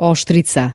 ostrica.